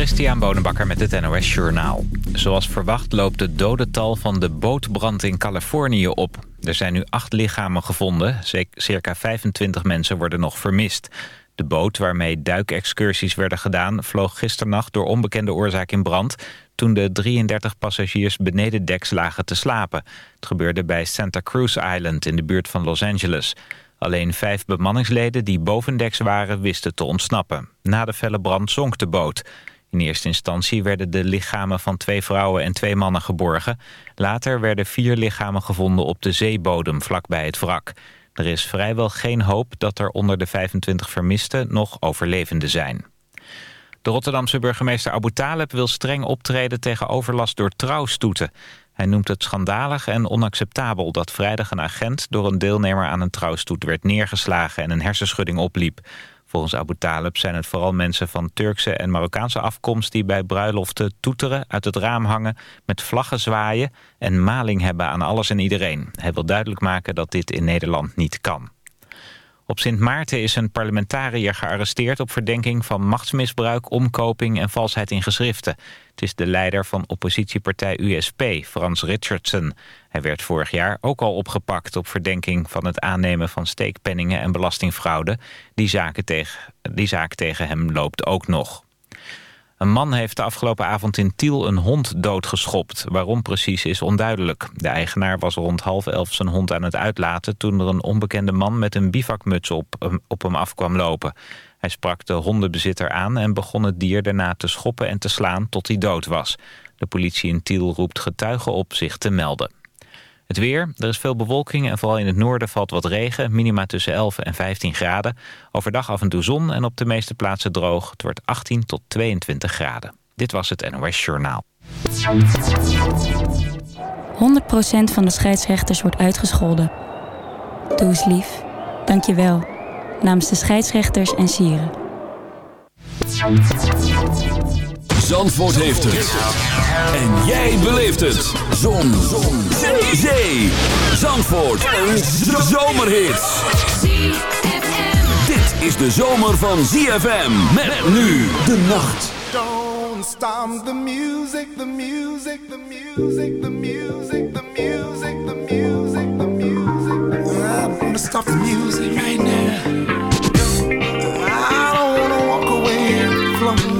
Christian Bonenbakker met het NOS Journaal. Zoals verwacht loopt het dodental van de bootbrand in Californië op. Er zijn nu acht lichamen gevonden. Circa 25 mensen worden nog vermist. De boot waarmee duikexcursies werden gedaan... vloog gisternacht door onbekende oorzaak in brand... toen de 33 passagiers beneden deks lagen te slapen. Het gebeurde bij Santa Cruz Island in de buurt van Los Angeles... Alleen vijf bemanningsleden die bovendeks waren wisten te ontsnappen. Na de felle brand zonk de boot. In eerste instantie werden de lichamen van twee vrouwen en twee mannen geborgen. Later werden vier lichamen gevonden op de zeebodem vlakbij het wrak. Er is vrijwel geen hoop dat er onder de 25 vermisten nog overlevenden zijn. De Rotterdamse burgemeester Abu Taleb wil streng optreden tegen overlast door trouwstoeten. Hij noemt het schandalig en onacceptabel dat vrijdag een agent door een deelnemer aan een trouwstoet werd neergeslagen en een hersenschudding opliep. Volgens Abu Talib zijn het vooral mensen van Turkse en Marokkaanse afkomst... die bij bruiloften toeteren, uit het raam hangen, met vlaggen zwaaien... en maling hebben aan alles en iedereen. Hij wil duidelijk maken dat dit in Nederland niet kan. Op Sint Maarten is een parlementariër gearresteerd op verdenking van machtsmisbruik, omkoping en valsheid in geschriften. Het is de leider van oppositiepartij USP, Frans Richardson. Hij werd vorig jaar ook al opgepakt op verdenking van het aannemen van steekpenningen en belastingfraude. Die, zaken tegen, die zaak tegen hem loopt ook nog. Een man heeft de afgelopen avond in Tiel een hond doodgeschopt. Waarom precies is onduidelijk. De eigenaar was rond half elf zijn hond aan het uitlaten... toen er een onbekende man met een bivakmuts op, op hem afkwam lopen. Hij sprak de hondenbezitter aan en begon het dier daarna te schoppen en te slaan tot hij dood was. De politie in Tiel roept getuigen op zich te melden. Het weer, er is veel bewolking en vooral in het noorden valt wat regen. Minima tussen 11 en 15 graden. Overdag af en toe zon en op de meeste plaatsen droog. Het wordt 18 tot 22 graden. Dit was het NOS Journaal. 100% van de scheidsrechters wordt uitgescholden. Doe eens lief. Dank je wel. Namens de scheidsrechters en sieren. Zandvoort heeft het. En jij beleeft het. Zon. Zon. Zee. Zee. Zandvoort. Een zomerhit. Dit is de zomer van ZFM. Met nu de nacht. Don't stop the music, the music, the music, the music, the music, the music, the music. I'm gonna stop the music right now. I don't wanna walk away from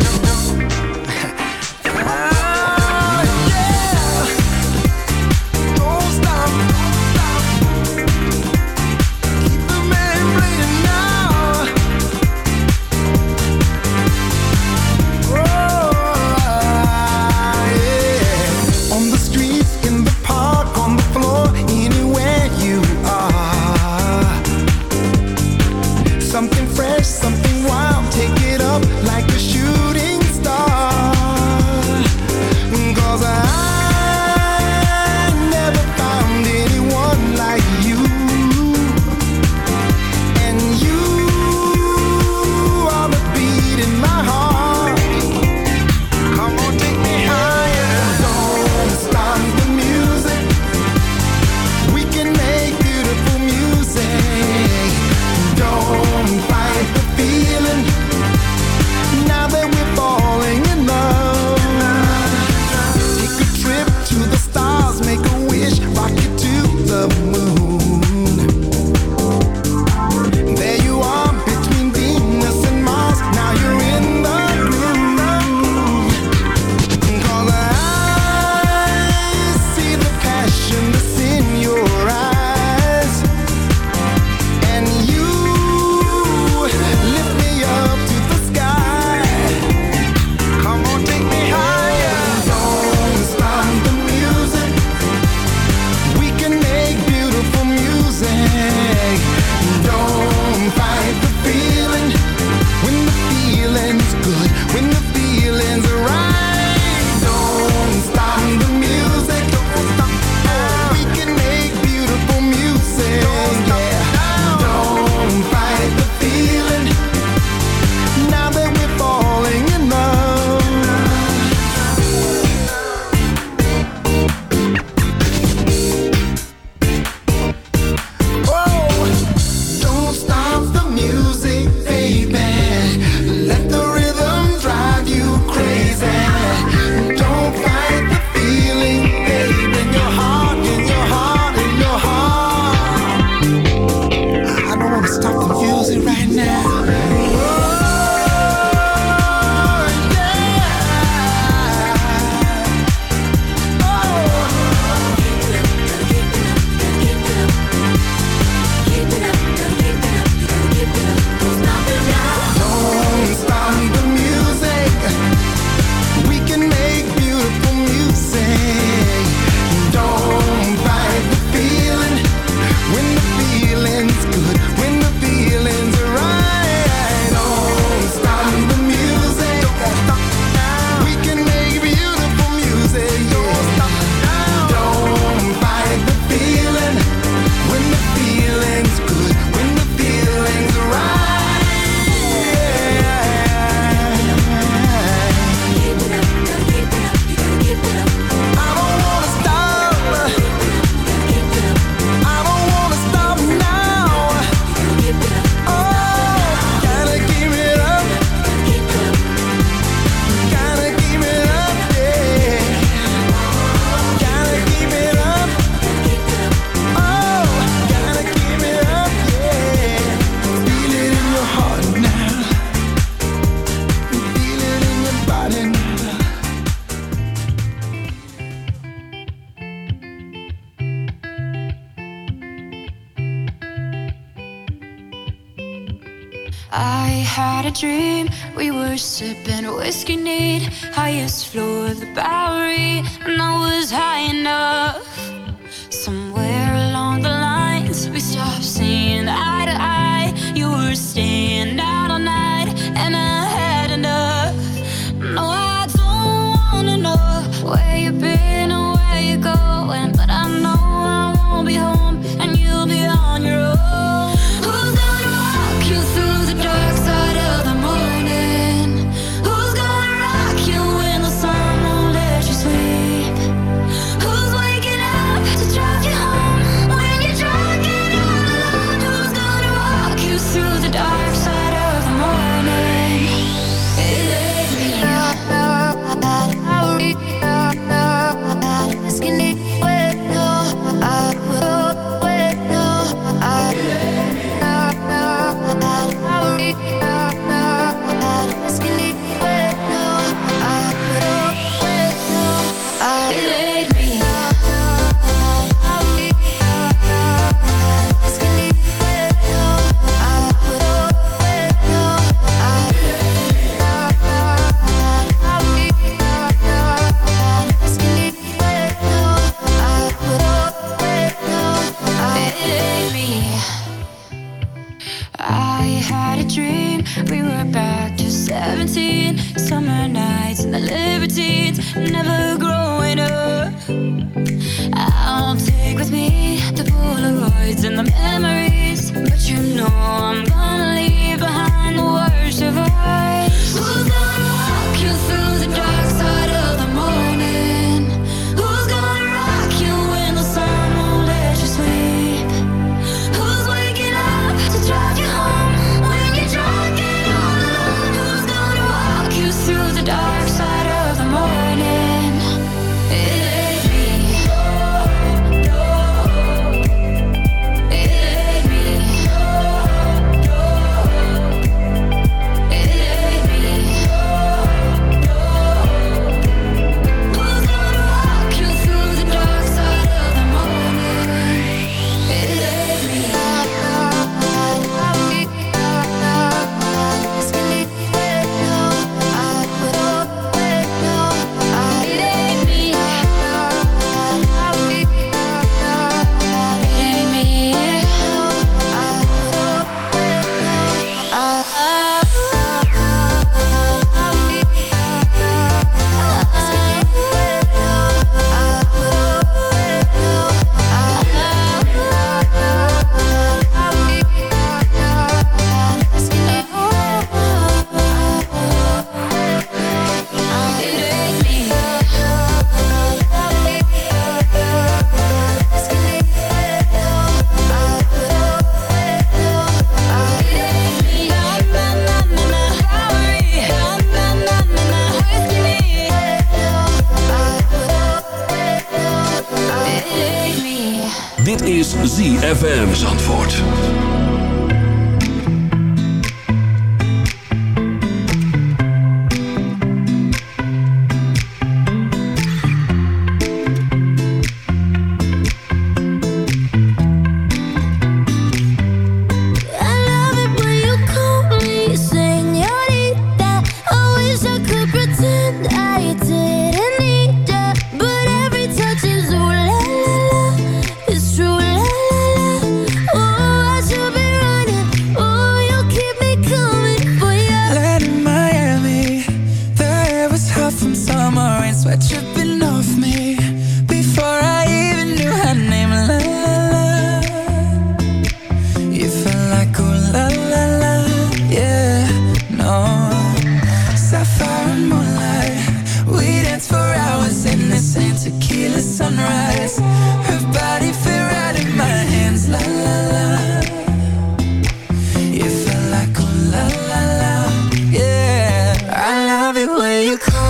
it when you call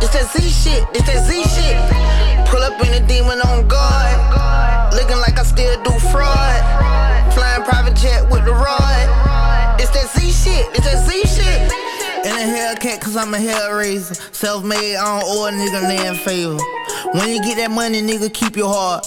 It's that Z shit, it's that Z shit. Pull up in a demon on guard. Looking like I still do fraud. Flying private jet with the rod. It's that Z shit, it's that Z shit. In a Hellcat, cause I'm a hellraiser. Self made, I don't owe a nigga name favor. When you get that money, nigga, keep your heart.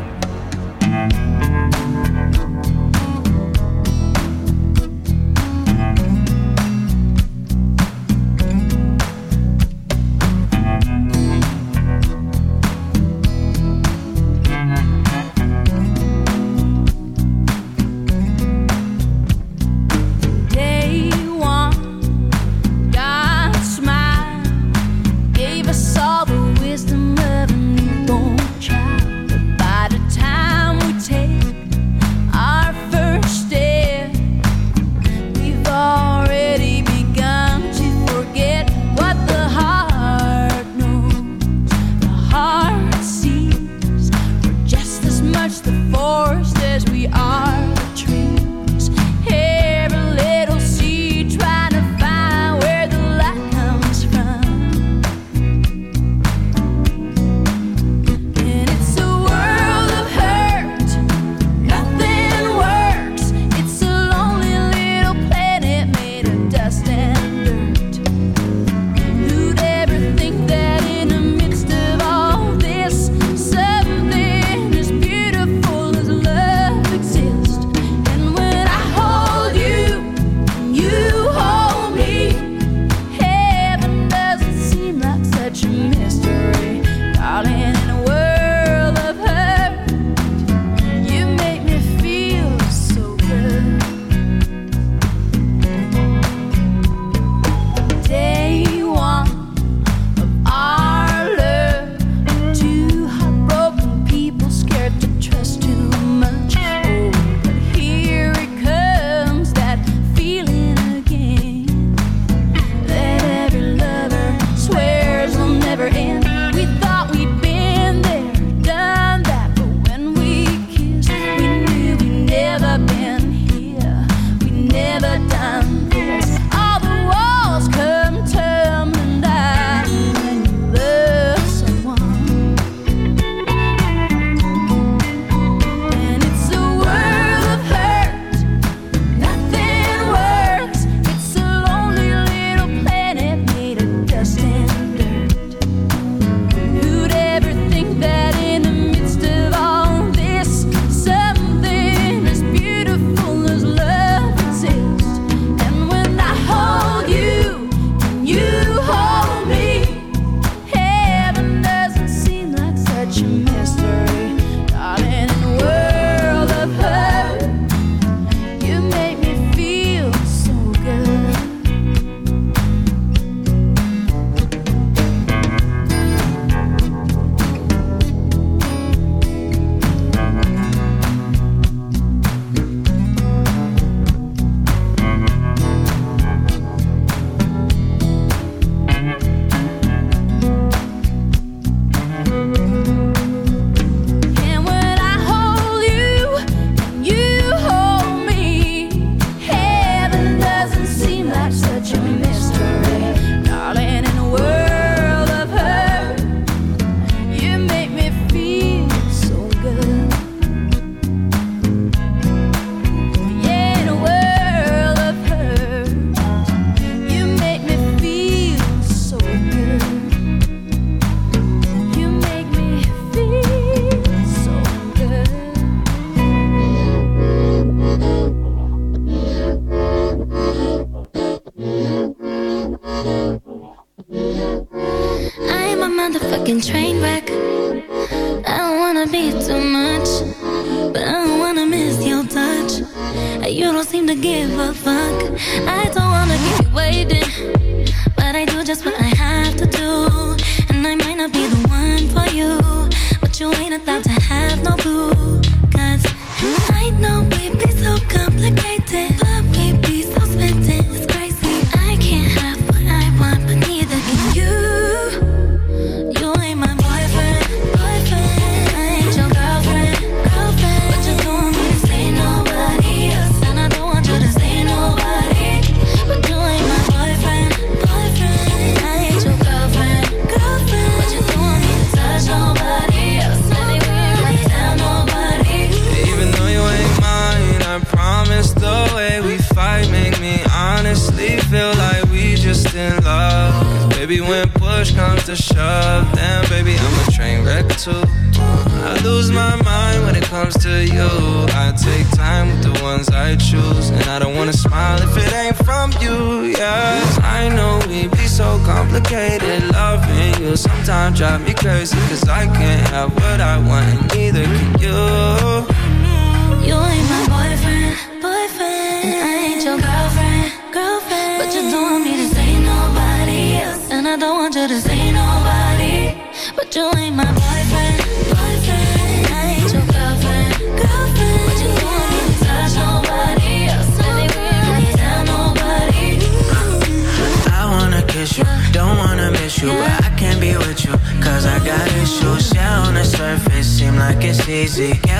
It's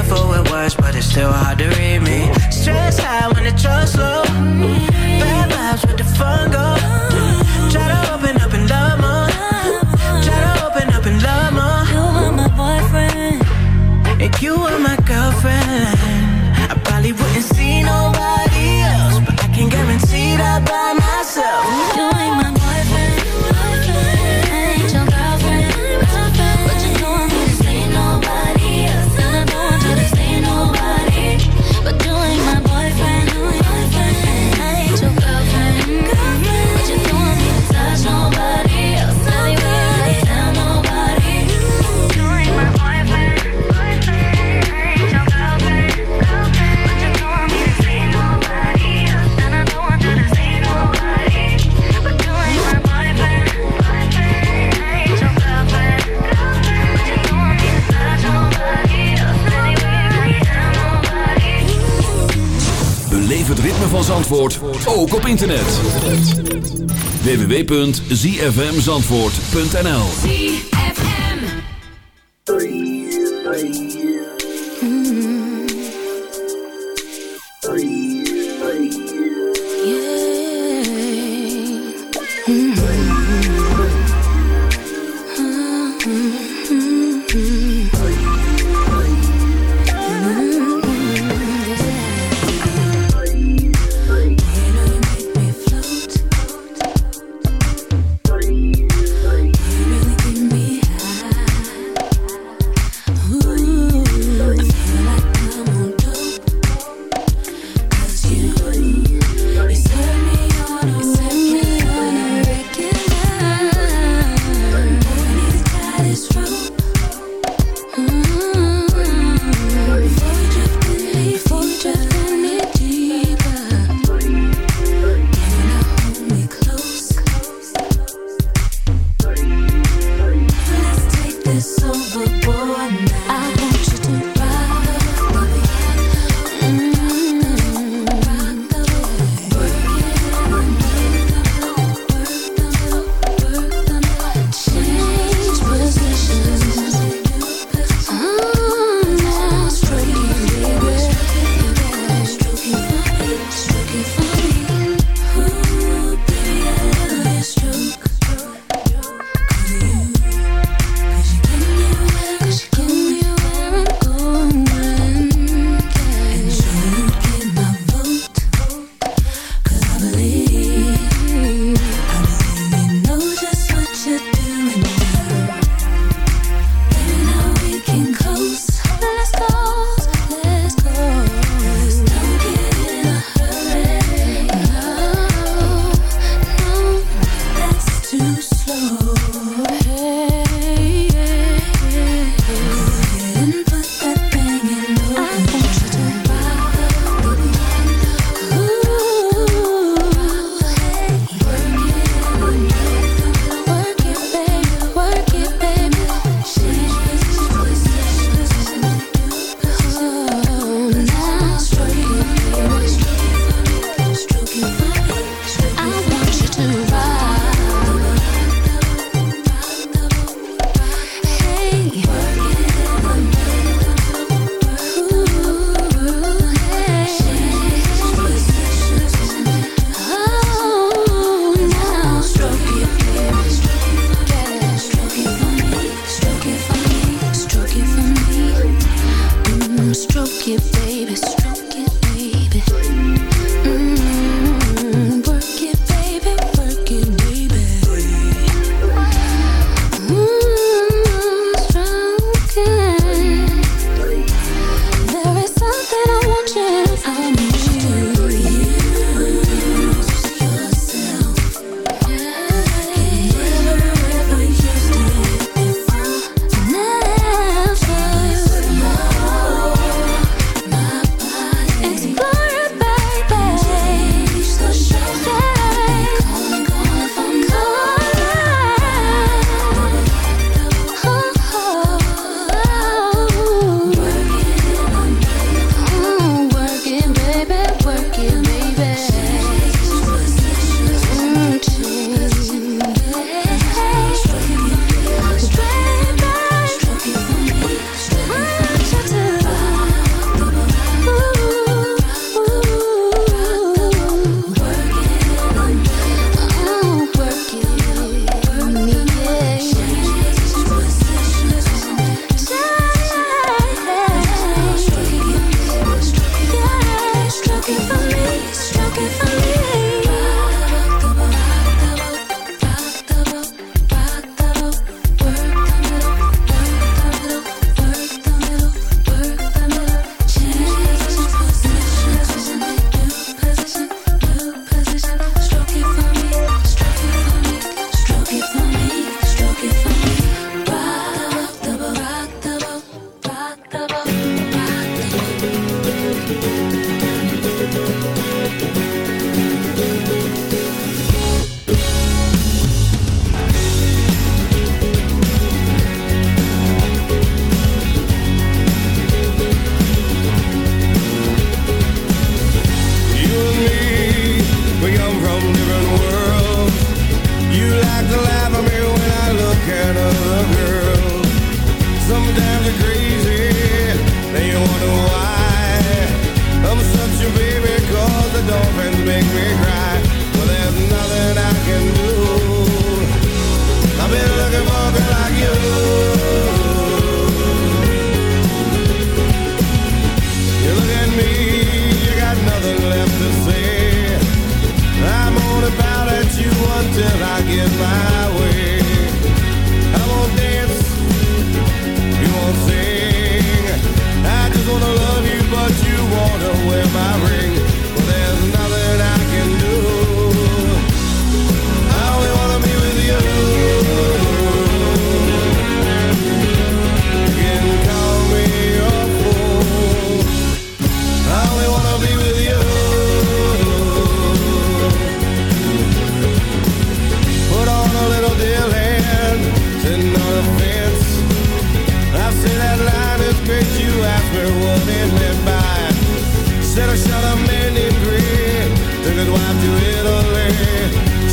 www.zfmzandvoort.nl Said I shot a man Green, took his wife to Italy.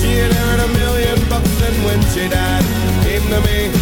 She inherited a million bucks and when she died, came to me.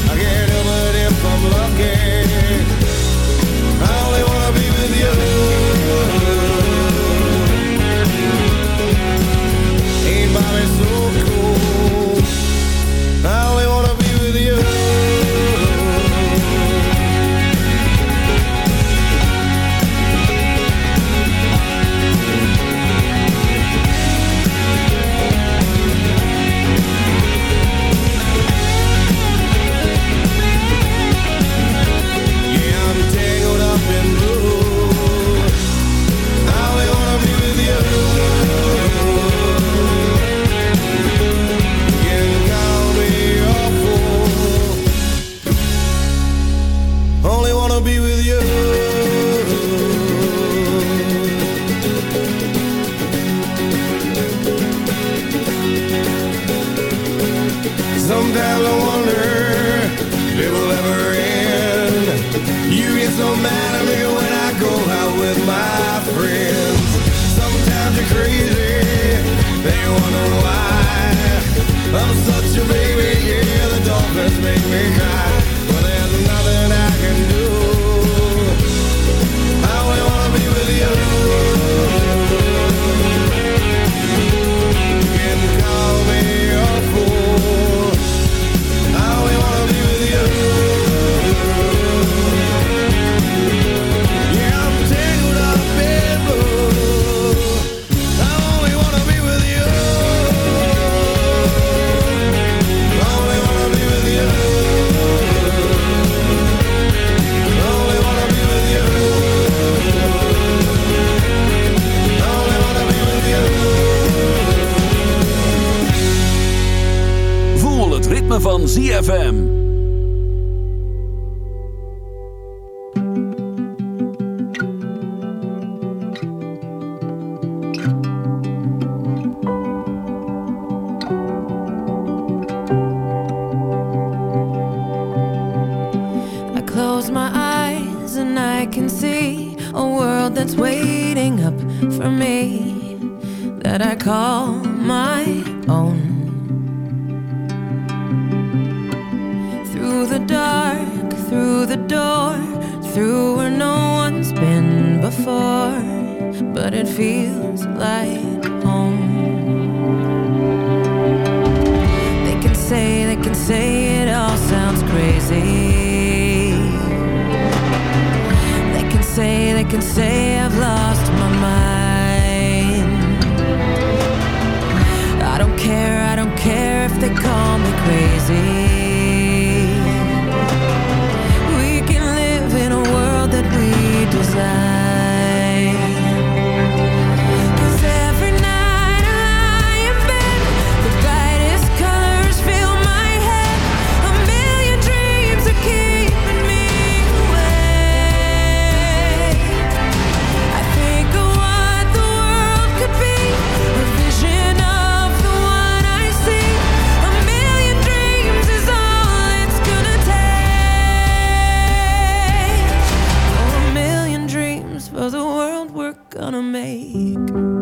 Gonna let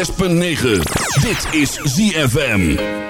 106.9. Dit is ZFM.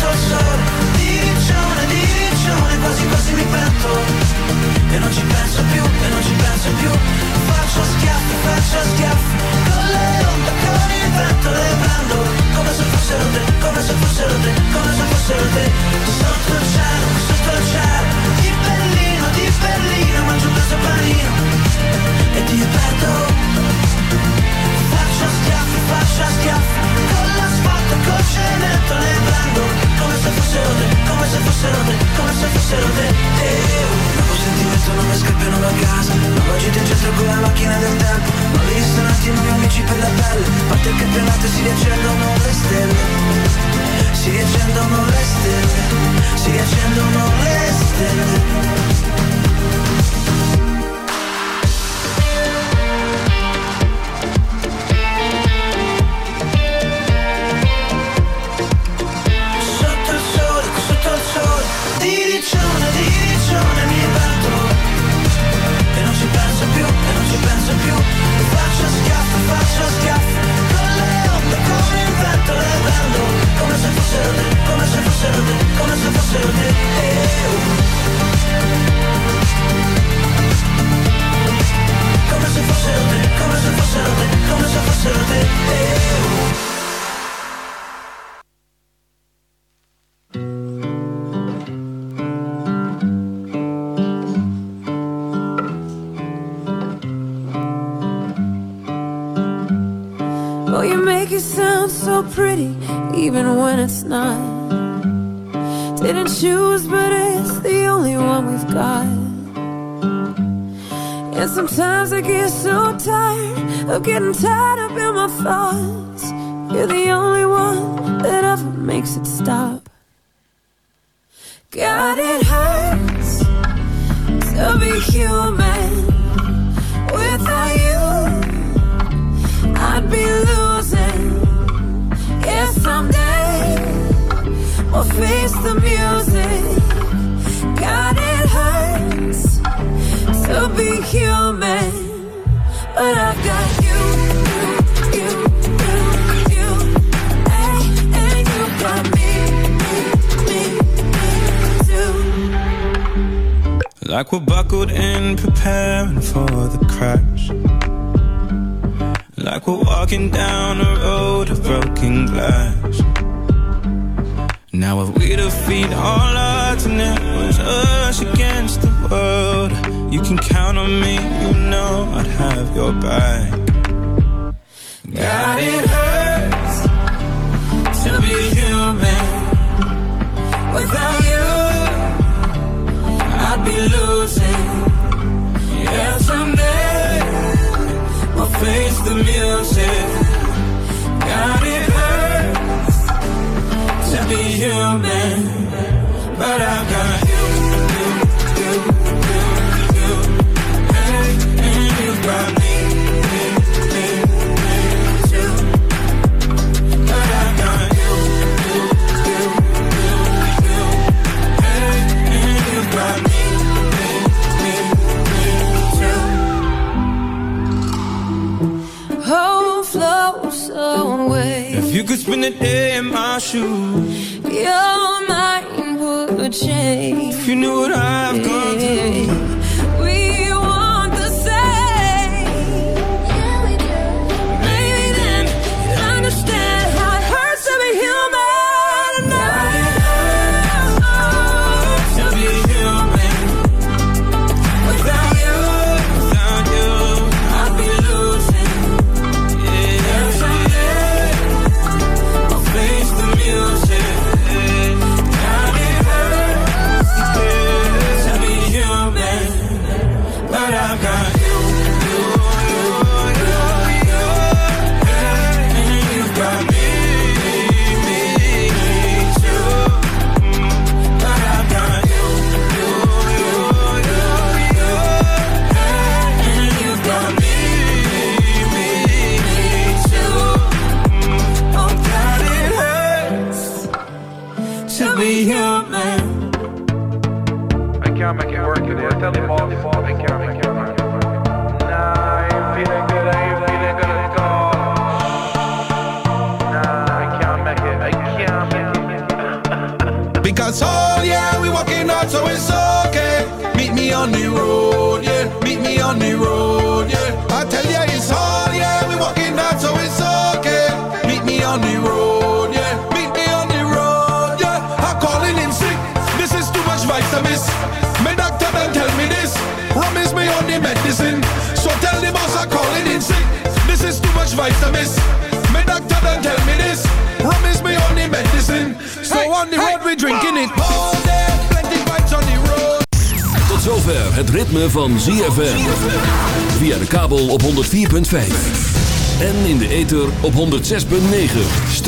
sotto il sole. Diriccione, diriccione, quasi quasi mi pento E non ci penso più, e non ci penso più. Faccio schiaffi, faccio schiaffi. Con le onde choose, but it's the only one we've got. And sometimes I get so tired of getting tied up in my thoughts. You're the only one that ever makes it stop. God, it hurts to be human. the music. God, it hurts to be human, but I got you, you, you. Like we're buckled in, preparing for the crash. Like we're walking down a road of broken glass. Now if we defeat all odds and it was us against the world You can count on me, you know I'd have your back. God, it hurts to be human. Without you, I'd be losing. Yeah, someday we'll face the music. be human, but I've got. spend the day in my shoes. Your mind would change if you knew what I've gone through.